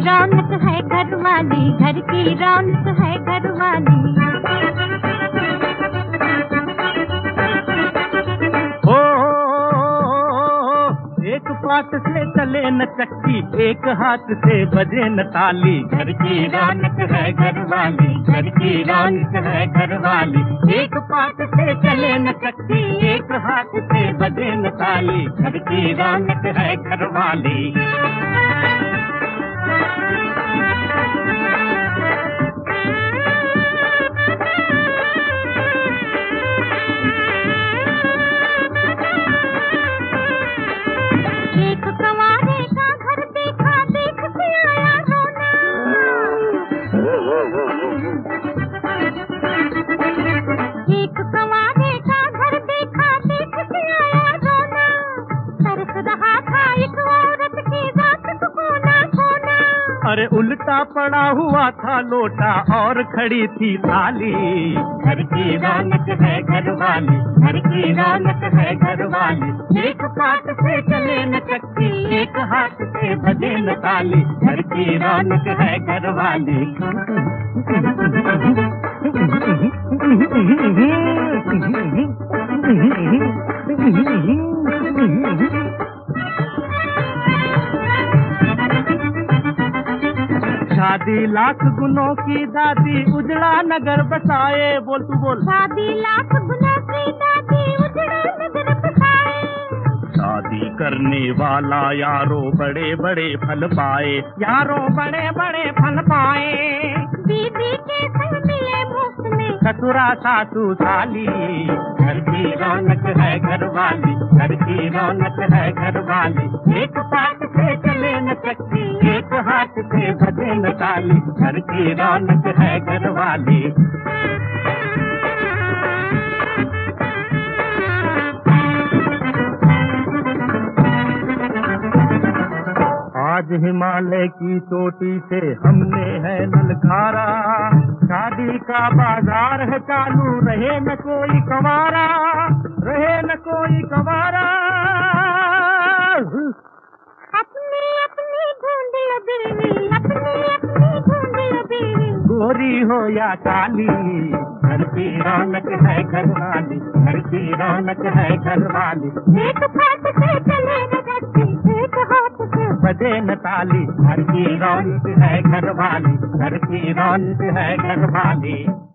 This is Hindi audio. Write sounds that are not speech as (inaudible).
रौनक है घर घर की रौनक है घर वाली। पात से चले न चक्की, एक हाथ से बजे न ताली। घर की रौनक है घर वाली घर की रौनक है घर वाली एक पात से चले न चक्की, एक हाथ से बजे न ताली। घर की रौनक है घर वाली अरे उल्टा पड़ा हुआ था लोटा और खड़ी थी थाली घर की रौनक है घर वाली घर की रौनक है घर वाली। एक हाथ से चले न चक्की एक हाथ से बजे न ताली। घर की रौनक है घर वाली। (laughs) शादी लाख गुनों की दादी उजड़ा नगर बसाए। बोल तू बोल। शादी लाख गुना की दादी उजड़ा नगर बसाए। शादी करने वाला यारो बड़े बड़े फल पाए। यारो बड़े बड़े फल पाए। दीदी के संग मिले मुफ़्त में। ससुरा सासू साली घर की रौनक है घर वाली। घर की रौनक है घर वाली। एक पात से चले न चक्की एक हाथ से बजे न ताली घर की रौनक है घर वाली। आज हिमालय की चोटी से हमने है ललकारा शादी का बाज़ार है चालू, रहे न कोई कवारा, रहे न कोई कवारा। गोरी हो या काली घर की रौनक है घर वाली घर की रौनक है घर वाली। एक हाथ से चले एक हाथ से। बजे न ताली घर की रौनक है घर वाली घर की रौनक है घर वाली।